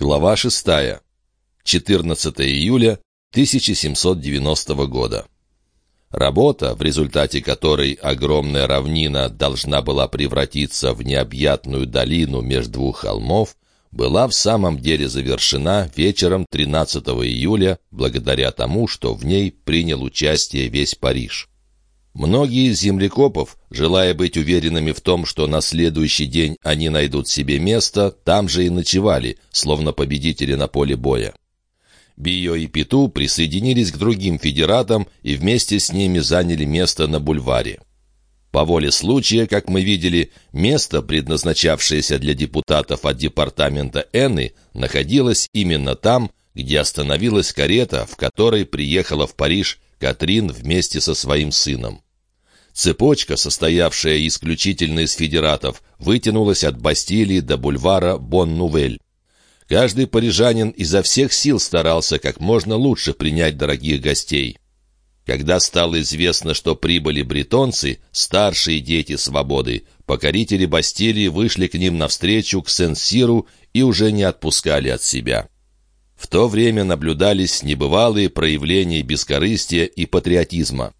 Глава 6. 14 июля 1790 года. Работа, в результате которой огромная равнина должна была превратиться в необъятную долину между двух холмов, была в самом деле завершена вечером 13 июля благодаря тому, что в ней принял участие весь Париж. Многие из землекопов, желая быть уверенными в том, что на следующий день они найдут себе место, там же и ночевали, словно победители на поле боя. Био и Пету присоединились к другим федератам и вместе с ними заняли место на бульваре. По воле случая, как мы видели, место, предназначавшееся для депутатов от департамента Энны, находилось именно там, где остановилась карета, в которой приехала в Париж Катрин вместе со своим сыном. Цепочка, состоявшая исключительно из федератов, вытянулась от Бастилии до бульвара Бон-Нувель. Каждый парижанин изо всех сил старался как можно лучше принять дорогих гостей. Когда стало известно, что прибыли бретонцы, старшие дети свободы, покорители Бастилии вышли к ним навстречу к Сен-Сиру и уже не отпускали от себя. В то время наблюдались небывалые проявления бескорыстия и патриотизма.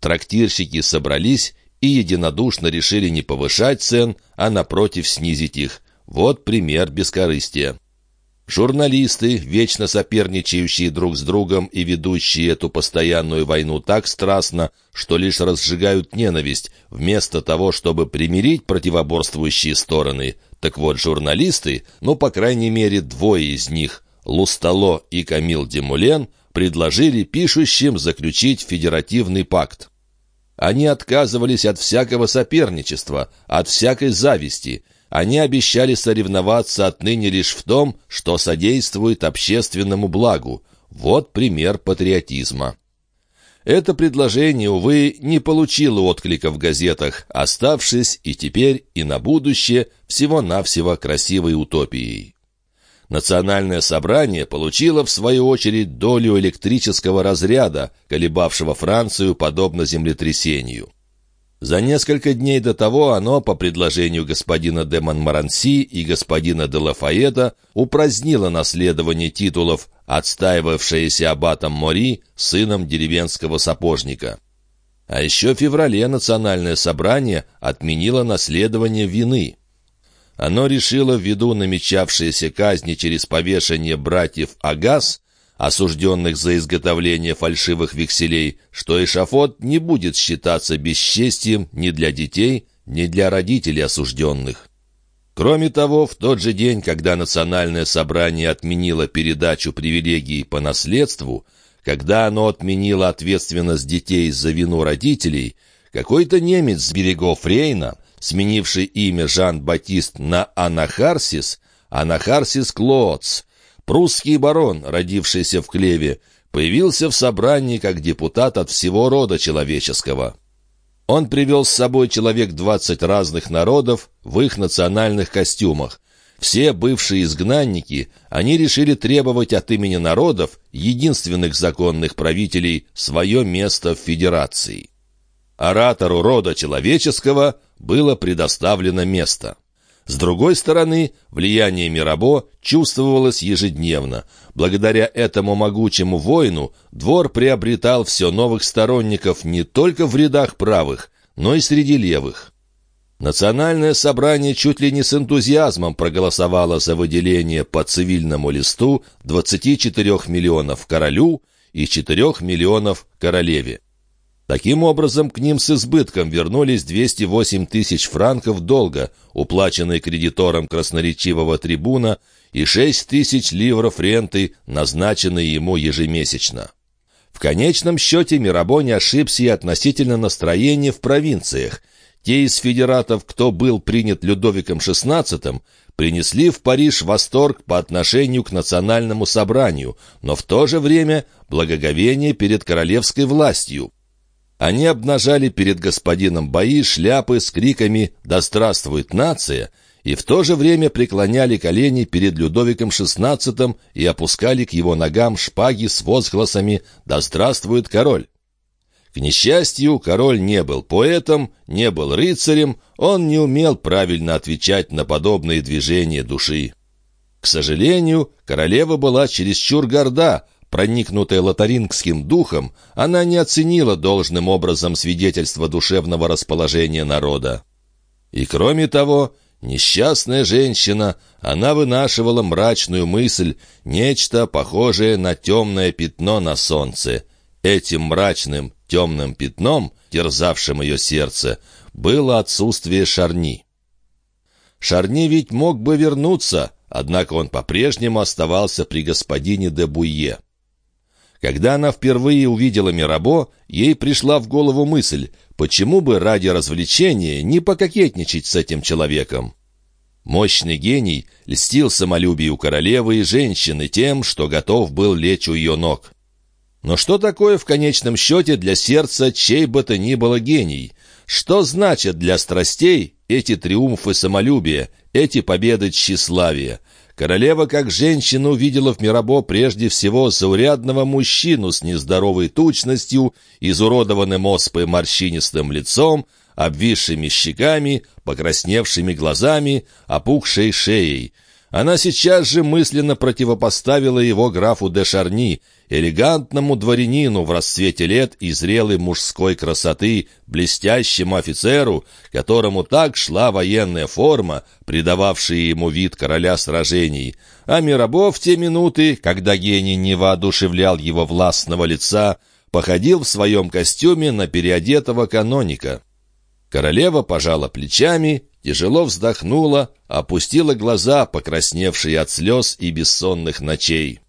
Трактирщики собрались и единодушно решили не повышать цен, а напротив снизить их. Вот пример бескорыстия. Журналисты, вечно соперничающие друг с другом и ведущие эту постоянную войну так страстно, что лишь разжигают ненависть, вместо того, чтобы примирить противоборствующие стороны. Так вот, журналисты, ну, по крайней мере, двое из них – Лустало и Камил Демулен предложили пишущим заключить федеративный пакт. Они отказывались от всякого соперничества, от всякой зависти. Они обещали соревноваться отныне лишь в том, что содействует общественному благу. Вот пример патриотизма. Это предложение, увы, не получило отклика в газетах, оставшись и теперь, и на будущее всего-навсего красивой утопией. Национальное собрание получило, в свою очередь, долю электрического разряда, колебавшего Францию подобно землетрясению. За несколько дней до того оно, по предложению господина де Монмаранси и господина де Лафаэта, упразднило наследование титулов, отстаивавшееся аббатом Мори, сыном деревенского сапожника. А еще в феврале национальное собрание отменило наследование вины – оно решило ввиду намечавшейся казни через повешение братьев Агас, осужденных за изготовление фальшивых векселей, что эшафот не будет считаться бесчестием ни для детей, ни для родителей осужденных. Кроме того, в тот же день, когда Национальное собрание отменило передачу привилегий по наследству, когда оно отменило ответственность детей за вину родителей, какой-то немец с берегов Рейна – сменивший имя Жан-Батист на Анахарсис, Анахарсис Клоц, прусский барон, родившийся в Клеве, появился в собрании как депутат от всего рода человеческого. Он привел с собой человек двадцать разных народов в их национальных костюмах. Все бывшие изгнанники, они решили требовать от имени народов, единственных законных правителей, свое место в Федерации. Оратору рода человеческого было предоставлено место. С другой стороны, влияние Мирабо чувствовалось ежедневно. Благодаря этому могучему воину двор приобретал все новых сторонников не только в рядах правых, но и среди левых. Национальное собрание чуть ли не с энтузиазмом проголосовало за выделение по цивильному листу 24 миллионов королю и 4 миллионов королеве. Таким образом, к ним с избытком вернулись 208 тысяч франков долга, уплаченные кредитором красноречивого трибуна, и 6 тысяч ливров ренты, назначенные ему ежемесячно. В конечном счете Мирабо не ошибся и относительно настроения в провинциях. Те из федератов, кто был принят Людовиком XVI, принесли в Париж восторг по отношению к национальному собранию, но в то же время благоговение перед королевской властью. Они обнажали перед господином бои шляпы с криками «Да здравствует нация!» и в то же время преклоняли колени перед Людовиком XVI и опускали к его ногам шпаги с возгласами «Да здравствует король!». К несчастью, король не был поэтом, не был рыцарем, он не умел правильно отвечать на подобные движения души. К сожалению, королева была чересчур горда, проникнутая лотарингским духом, она не оценила должным образом свидетельства душевного расположения народа. И кроме того, несчастная женщина, она вынашивала мрачную мысль, нечто похожее на темное пятно на солнце. Этим мрачным темным пятном, терзавшим ее сердце, было отсутствие Шарни. Шарни ведь мог бы вернуться, однако он по-прежнему оставался при господине де Буйе. Когда она впервые увидела Мирабо, ей пришла в голову мысль, почему бы ради развлечения не пококетничать с этим человеком. Мощный гений льстил самолюбию королевы и женщины тем, что готов был лечь у ее ног. Но что такое в конечном счете для сердца чей бы то ни было гений? Что значит для страстей эти триумфы самолюбия, эти победы тщеславия? Королева как женщина увидела в Мирабо прежде всего заурядного мужчину с нездоровой тучностью, изуродованным оспой морщинистым лицом, обвисшими щеками, покрасневшими глазами, опухшей шеей. Она сейчас же мысленно противопоставила его графу де Шарни, элегантному дворянину в расцвете лет и зрелой мужской красоты, блестящему офицеру, которому так шла военная форма, придававшая ему вид короля сражений. А Мирабо в те минуты, когда гений не воодушевлял его властного лица, походил в своем костюме на переодетого каноника. Королева пожала плечами, тяжело вздохнула, опустила глаза, покрасневшие от слез и бессонных ночей.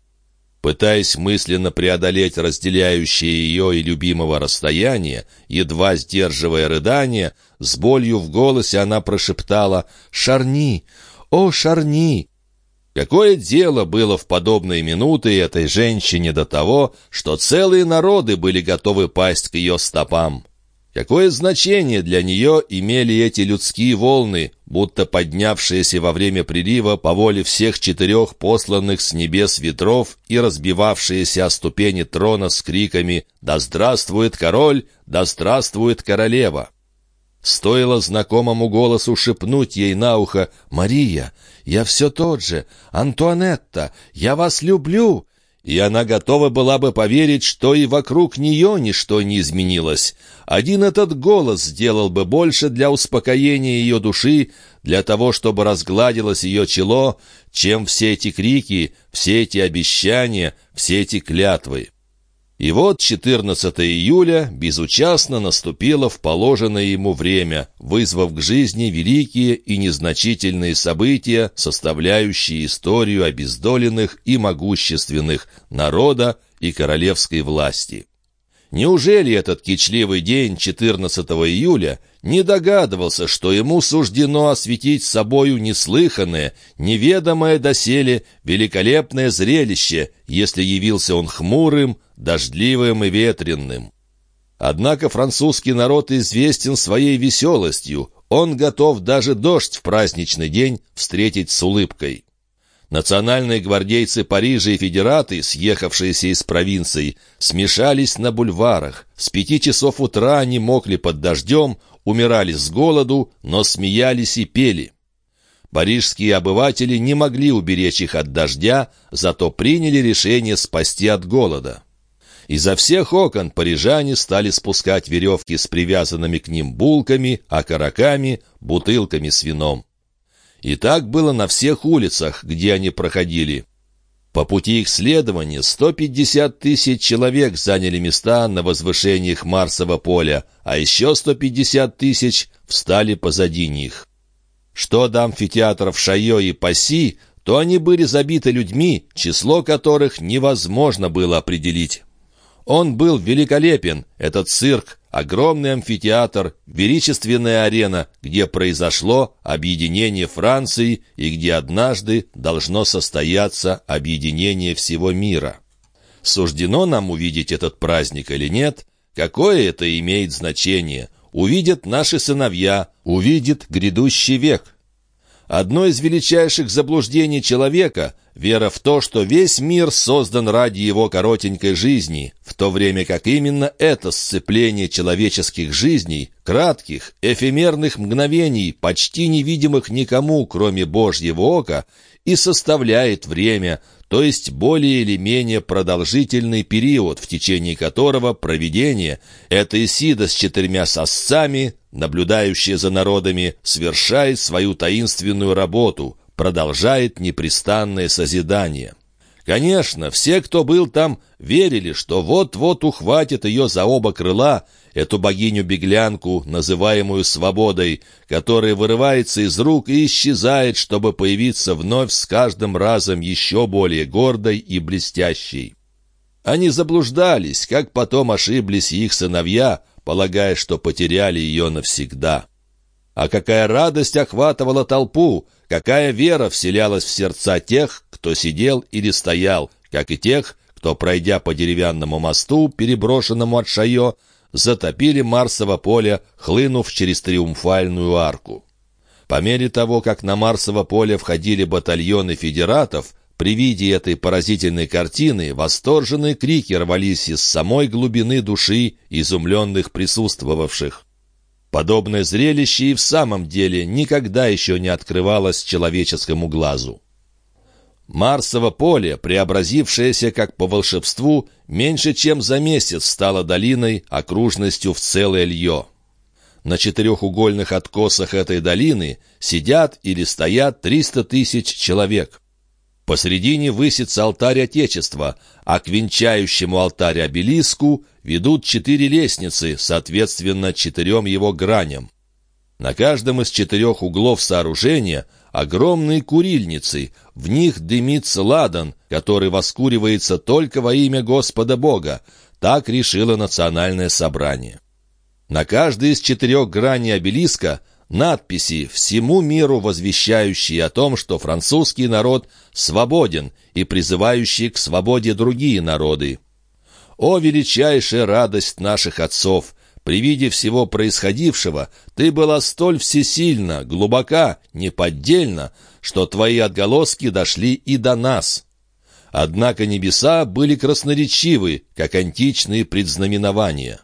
Пытаясь мысленно преодолеть разделяющее ее и любимого расстояние, едва сдерживая рыдание, с болью в голосе она прошептала «Шарни! О, Шарни!» Какое дело было в подобные минуты этой женщине до того, что целые народы были готовы пасть к ее стопам? Какое значение для нее имели эти людские волны, будто поднявшиеся во время прилива по воле всех четырех посланных с небес ветров и разбивавшиеся о ступени трона с криками «Да здравствует король! Да здравствует королева!» Стоило знакомому голосу шепнуть ей на ухо «Мария, я все тот же! Антуанетта, я вас люблю!» И она готова была бы поверить, что и вокруг нее ничто не изменилось. Один этот голос сделал бы больше для успокоения ее души, для того, чтобы разгладилось ее чело, чем все эти крики, все эти обещания, все эти клятвы. И вот 14 июля безучастно наступило в положенное ему время, вызвав к жизни великие и незначительные события, составляющие историю обездоленных и могущественных народа и королевской власти. Неужели этот кичливый день 14 июля не догадывался, что ему суждено осветить собою неслыханное, неведомое доселе великолепное зрелище, если явился он хмурым, дождливым и ветренным? Однако французский народ известен своей веселостью, он готов даже дождь в праздничный день встретить с улыбкой. Национальные гвардейцы Парижа и федераты, съехавшиеся из провинций, смешались на бульварах. С пяти часов утра они мокли под дождем, умирали с голоду, но смеялись и пели. Парижские обыватели не могли уберечь их от дождя, зато приняли решение спасти от голода. Изо всех окон парижане стали спускать веревки с привязанными к ним булками, окороками, бутылками с вином. И так было на всех улицах, где они проходили. По пути их следования 150 тысяч человек заняли места на возвышениях Марсового поля, а еще 150 тысяч встали позади них. Что до амфитеатров Шайо и Пасси, то они были забиты людьми, число которых невозможно было определить. Он был великолепен, этот цирк, огромный амфитеатр, величественная арена, где произошло объединение Франции и где однажды должно состояться объединение всего мира. Суждено нам увидеть этот праздник или нет, какое это имеет значение? Увидят наши сыновья, увидит грядущий век. Одно из величайших заблуждений человека — вера в то, что весь мир создан ради его коротенькой жизни, в то время как именно это сцепление человеческих жизней, кратких, эфемерных мгновений, почти невидимых никому, кроме Божьего ока, и составляет время, то есть более или менее продолжительный период, в течение которого провидение, это Исида с четырьмя сосцами, наблюдающая за народами, совершает свою таинственную работу, продолжает непрестанное созидание. Конечно, все, кто был там, верили, что вот-вот ухватит ее за оба крыла, эту богиню-беглянку, называемую свободой, которая вырывается из рук и исчезает, чтобы появиться вновь с каждым разом еще более гордой и блестящей. Они заблуждались, как потом ошиблись их сыновья, полагая, что потеряли ее навсегда. А какая радость охватывала толпу, какая вера вселялась в сердца тех, кто сидел или стоял, как и тех, кто, пройдя по деревянному мосту, переброшенному от Шайо, затопили Марсово поле, хлынув через триумфальную арку. По мере того, как на Марсово поле входили батальоны федератов, при виде этой поразительной картины восторженные крики рвались из самой глубины души изумленных присутствовавших. Подобное зрелище и в самом деле никогда еще не открывалось человеческому глазу. Марсово поле, преобразившееся как по волшебству, меньше чем за месяц стало долиной окружностью в целое лье. На четырехугольных откосах этой долины сидят или стоят 300 тысяч человек. Посредине высится алтарь Отечества, а к венчающему алтарь обелиску ведут четыре лестницы, соответственно, четырем его граням. На каждом из четырех углов сооружения огромные курильницы, в них дымится ладан, который воскуривается только во имя Господа Бога. Так решило национальное собрание. На каждой из четырех граней обелиска надписи, всему миру возвещающие о том, что французский народ свободен и призывающие к свободе другие народы. О, величайшая радость наших отцов! При виде всего происходившего ты была столь всесильна, глубока, неподдельна, что твои отголоски дошли и до нас. Однако небеса были красноречивы, как античные предзнаменования.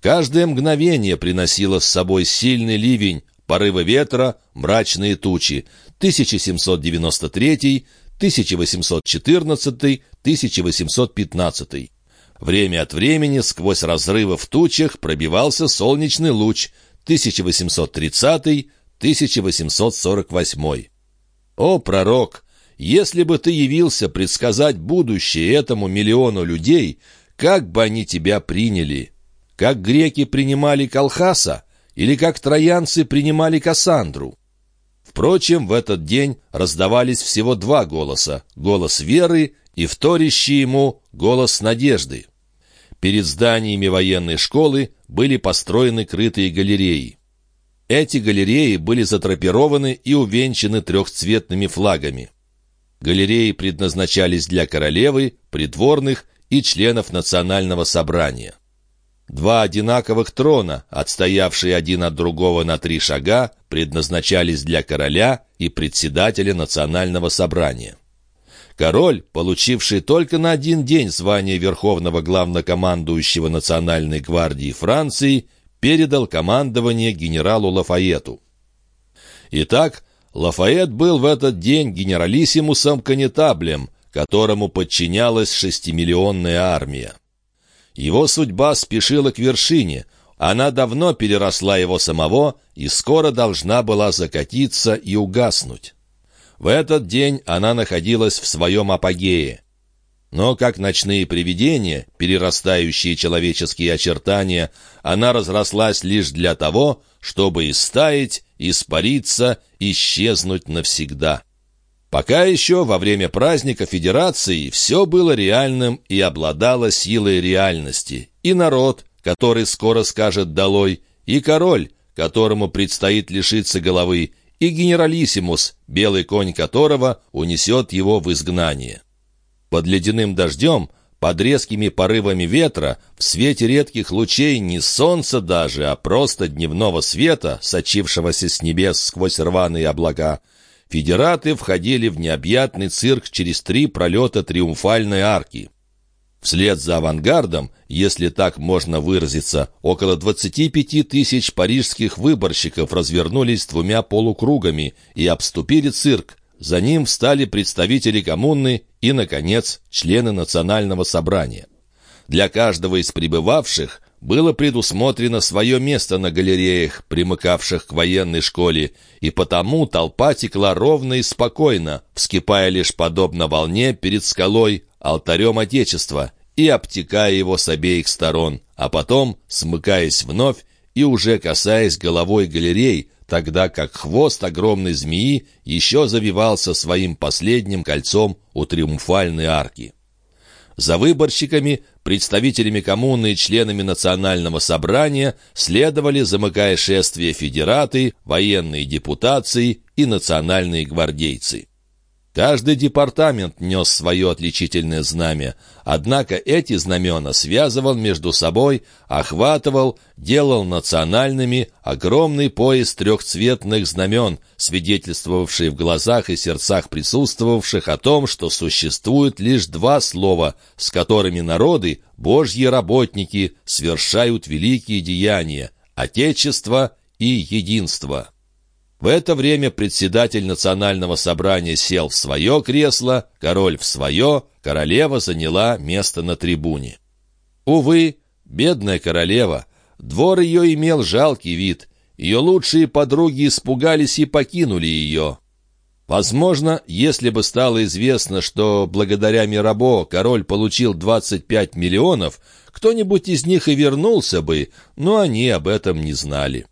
Каждое мгновение приносило с собой сильный ливень, порывы ветра, мрачные тучи. 1793, 1814, 1815. Время от времени сквозь разрывы в тучах пробивался солнечный луч 1830-1848. О, пророк! Если бы ты явился предсказать будущее этому миллиону людей, как бы они тебя приняли? Как греки принимали Колхаса? Или как троянцы принимали Кассандру? Впрочем, в этот день раздавались всего два голоса — голос веры и вторящий ему голос надежды. Перед зданиями военной школы были построены крытые галереи. Эти галереи были затрапированы и увенчаны трехцветными флагами. Галереи предназначались для королевы, придворных и членов национального собрания. Два одинаковых трона, отстоявшие один от другого на три шага, предназначались для короля и председателя национального собрания. Король, получивший только на один день звание Верховного Главнокомандующего Национальной гвардии Франции, передал командование генералу Лафаету. Итак, Лафайет был в этот день генералиссимусом-конетаблем, которому подчинялась шестимиллионная армия. Его судьба спешила к вершине, она давно переросла его самого и скоро должна была закатиться и угаснуть. В этот день она находилась в своем апогее. Но, как ночные привидения, перерастающие человеческие очертания, она разрослась лишь для того, чтобы истаять, испариться, исчезнуть навсегда. Пока еще во время праздника Федерации все было реальным и обладало силой реальности. И народ, который скоро скажет «долой», и король, которому предстоит лишиться головы, и генералиссимус, белый конь которого унесет его в изгнание. Под ледяным дождем, под резкими порывами ветра, в свете редких лучей не солнца даже, а просто дневного света, сочившегося с небес сквозь рваные облака, федераты входили в необъятный цирк через три пролета триумфальной арки. Вслед за авангардом, если так можно выразиться, около 25 тысяч парижских выборщиков развернулись двумя полукругами и обступили цирк, за ним встали представители коммуны и, наконец, члены национального собрания. Для каждого из прибывавших было предусмотрено свое место на галереях, примыкавших к военной школе, и потому толпа текла ровно и спокойно, вскипая лишь подобно волне перед скалой, алтарем Отечества, и обтекая его с обеих сторон, а потом, смыкаясь вновь и уже касаясь головой галерей, тогда как хвост огромной змеи еще завивался своим последним кольцом у триумфальной арки. За выборщиками, представителями коммуны и членами национального собрания следовали, замыкая шествие федераты, военные депутации и национальные гвардейцы. Каждый департамент нес свое отличительное знамя, однако эти знамена связывал между собой, охватывал, делал национальными огромный пояс трехцветных знамен, свидетельствовавший в глазах и сердцах присутствовавших о том, что существует лишь два слова, с которыми народы, божьи работники, совершают великие деяния — Отечество и Единство. В это время председатель национального собрания сел в свое кресло, король в свое, королева заняла место на трибуне. Увы, бедная королева, двор ее имел жалкий вид, ее лучшие подруги испугались и покинули ее. Возможно, если бы стало известно, что благодаря Мирабо король получил 25 миллионов, кто-нибудь из них и вернулся бы, но они об этом не знали.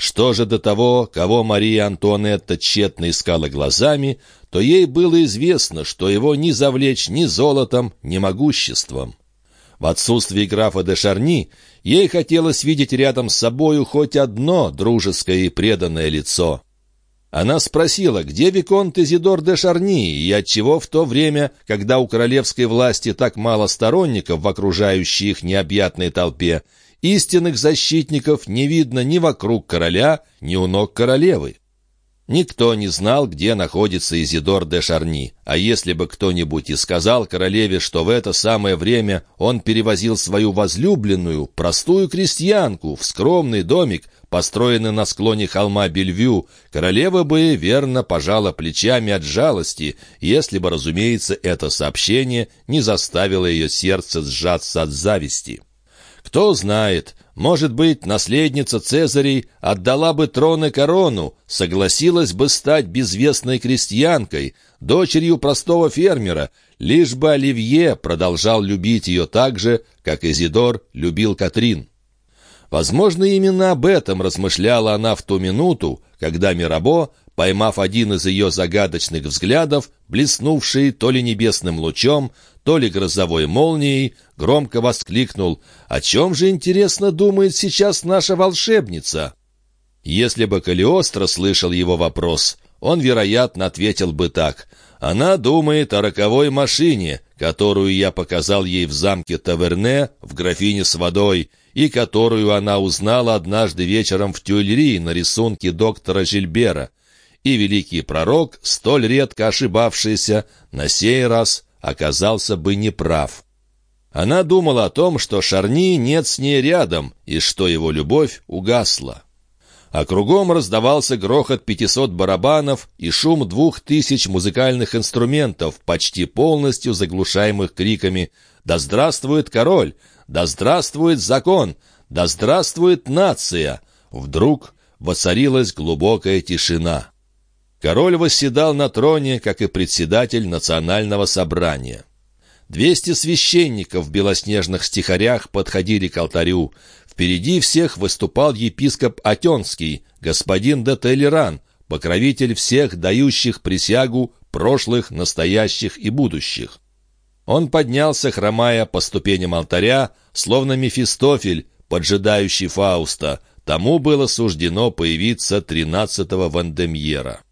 Что же до того, кого Мария Антуанетта тщетно искала глазами, то ей было известно, что его ни завлечь ни золотом, ни могуществом. В отсутствии графа де Шарни ей хотелось видеть рядом с собою хоть одно дружеское и преданное лицо. Она спросила, где Виконт Изидор де Шарни и отчего в то время, когда у королевской власти так мало сторонников в окружающей их необъятной толпе, Истинных защитников не видно ни вокруг короля, ни у ног королевы. Никто не знал, где находится Изидор де Шарни, а если бы кто-нибудь и сказал королеве, что в это самое время он перевозил свою возлюбленную, простую крестьянку, в скромный домик, построенный на склоне холма Бельвю, королева бы верно пожала плечами от жалости, если бы, разумеется, это сообщение не заставило ее сердце сжаться от зависти. Кто знает, может быть, наследница Цезарей отдала бы трон и корону, согласилась бы стать безвестной крестьянкой, дочерью простого фермера, лишь бы Оливье продолжал любить ее так же, как Изидор любил Катрин. Возможно, именно об этом размышляла она в ту минуту, когда Мирабо поймав один из ее загадочных взглядов, блеснувший то ли небесным лучом, то ли грозовой молнией, громко воскликнул «О чем же, интересно, думает сейчас наша волшебница?» Если бы Калиостро слышал его вопрос, он, вероятно, ответил бы так «Она думает о роковой машине, которую я показал ей в замке Таверне в графине с водой, и которую она узнала однажды вечером в Тюильри на рисунке доктора Жильбера и великий пророк, столь редко ошибавшийся, на сей раз оказался бы неправ. Она думала о том, что Шарни нет с ней рядом, и что его любовь угасла. А кругом раздавался грохот пятисот барабанов и шум двух тысяч музыкальных инструментов, почти полностью заглушаемых криками «Да здравствует король! Да здравствует закон! Да здравствует нация!» Вдруг воцарилась глубокая тишина. Король восседал на троне, как и председатель национального собрания. Двести священников в белоснежных стихарях подходили к алтарю. Впереди всех выступал епископ Атенский, господин де Телеран, покровитель всех дающих присягу прошлых, настоящих и будущих. Он поднялся, хромая по ступеням алтаря, словно Мефистофель, поджидающий Фауста. Тому было суждено появиться тринадцатого Вандемьера.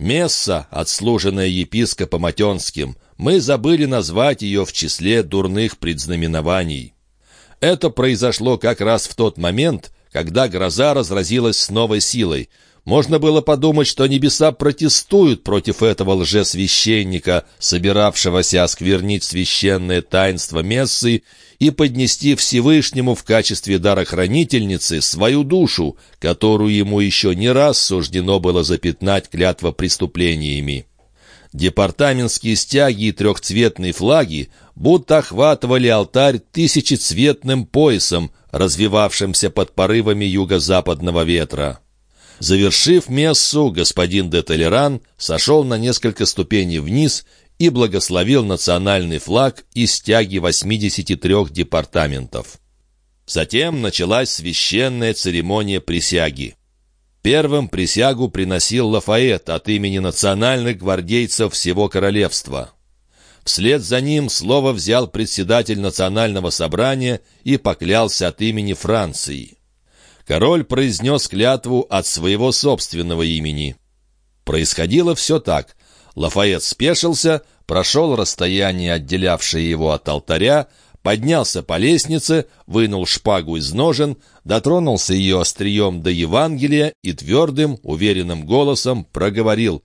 Месса, отслуженная епископом Атенским, мы забыли назвать ее в числе дурных предзнаменований. Это произошло как раз в тот момент, когда гроза разразилась с новой силой — можно было подумать, что небеса протестуют против этого лжесвященника, собиравшегося осквернить священное таинство Мессы и поднести Всевышнему в качестве дарохранительницы свою душу, которую ему еще не раз суждено было запятнать клятва преступлениями. Департаментские стяги и трехцветные флаги будто охватывали алтарь тысячецветным поясом, развивавшимся под порывами юго-западного ветра. Завершив мессу, господин де Толеран сошел на несколько ступеней вниз и благословил национальный флаг и стяги 83 департаментов. Затем началась священная церемония присяги. Первым присягу приносил Лафает от имени национальных гвардейцев всего королевства. Вслед за ним слово взял председатель национального собрания и поклялся от имени Франции. Король произнес клятву от своего собственного имени. Происходило все так. Лафает спешился, прошел расстояние, отделявшее его от алтаря, поднялся по лестнице, вынул шпагу из ножен, дотронулся ее острием до Евангелия и твердым, уверенным голосом проговорил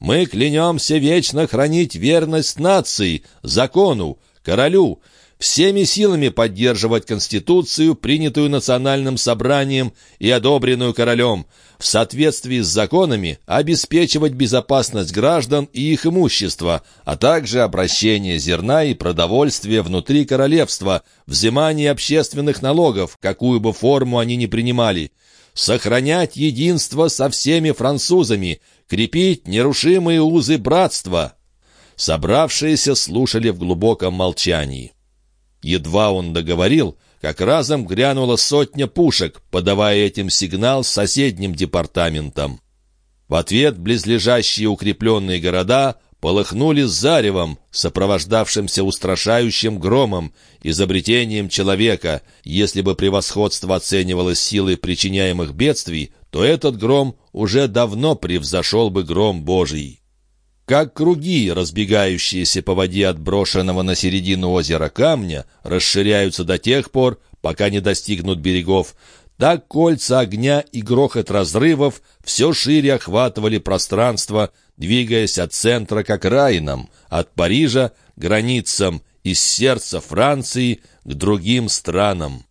«Мы клянемся вечно хранить верность нации, закону, королю, всеми силами поддерживать Конституцию, принятую национальным собранием и одобренную королем, в соответствии с законами обеспечивать безопасность граждан и их имущества, а также обращение зерна и продовольствия внутри королевства, взимание общественных налогов, какую бы форму они ни принимали, сохранять единство со всеми французами, крепить нерушимые узы братства. Собравшиеся слушали в глубоком молчании. Едва он договорил, как разом грянула сотня пушек, подавая этим сигнал соседним департаментам. В ответ близлежащие укрепленные города полыхнули заревом, сопровождавшимся устрашающим громом, изобретением человека. Если бы превосходство оценивалось силой причиняемых бедствий, то этот гром уже давно превзошел бы гром Божий. Как круги, разбегающиеся по воде от брошенного на середину озера камня, расширяются до тех пор, пока не достигнут берегов, так кольца огня и грохот разрывов все шире охватывали пространство, двигаясь от центра к окраинам, от Парижа к границам, из сердца Франции к другим странам.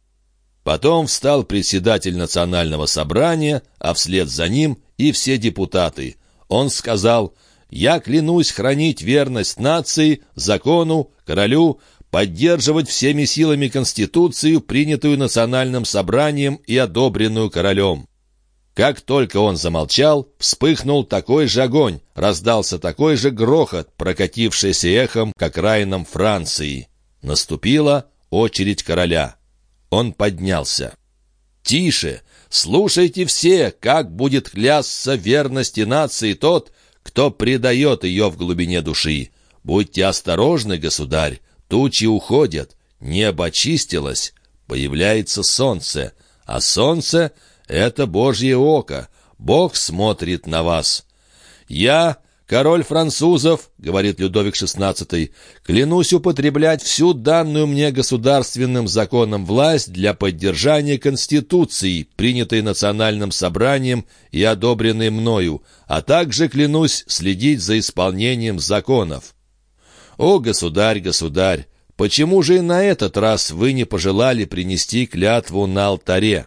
Потом встал председатель национального собрания, а вслед за ним и все депутаты. Он сказал – я клянусь хранить верность нации, закону, королю, поддерживать всеми силами Конституцию, принятую национальным собранием и одобренную королем». Как только он замолчал, вспыхнул такой же огонь, раздался такой же грохот, прокатившийся эхом к окраинам Франции. Наступила очередь короля. Он поднялся. «Тише! Слушайте все, как будет клясться верности нации тот, кто предает ее в глубине души. Будьте осторожны, государь, тучи уходят, небо очистилось, появляется солнце, а солнце — это Божье око, Бог смотрит на вас. Я, «Король французов», — говорит Людовик XVI, — «клянусь употреблять всю данную мне государственным законом власть для поддержания Конституции, принятой национальным собранием и одобренной мною, а также клянусь следить за исполнением законов». «О, государь, государь, почему же и на этот раз вы не пожелали принести клятву на алтаре?»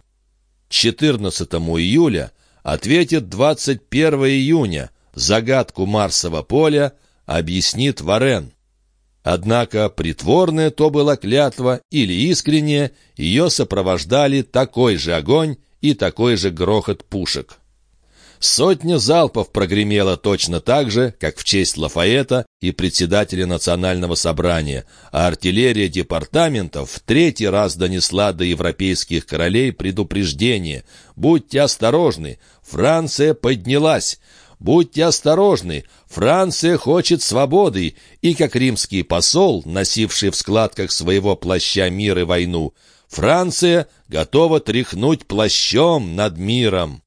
14 июля ответит 21 июня — загадку Марсового поля объяснит Варен. Однако притворная то была клятва или искренняя, ее сопровождали такой же огонь и такой же грохот пушек. Сотня залпов прогремела точно так же, как в честь Лафаэта и председателя национального собрания, а артиллерия департаментов в третий раз донесла до европейских королей предупреждение «Будьте осторожны, Франция поднялась, Будьте осторожны, Франция хочет свободы, и как римский посол, носивший в складках своего плаща мир и войну, Франция готова тряхнуть плащом над миром.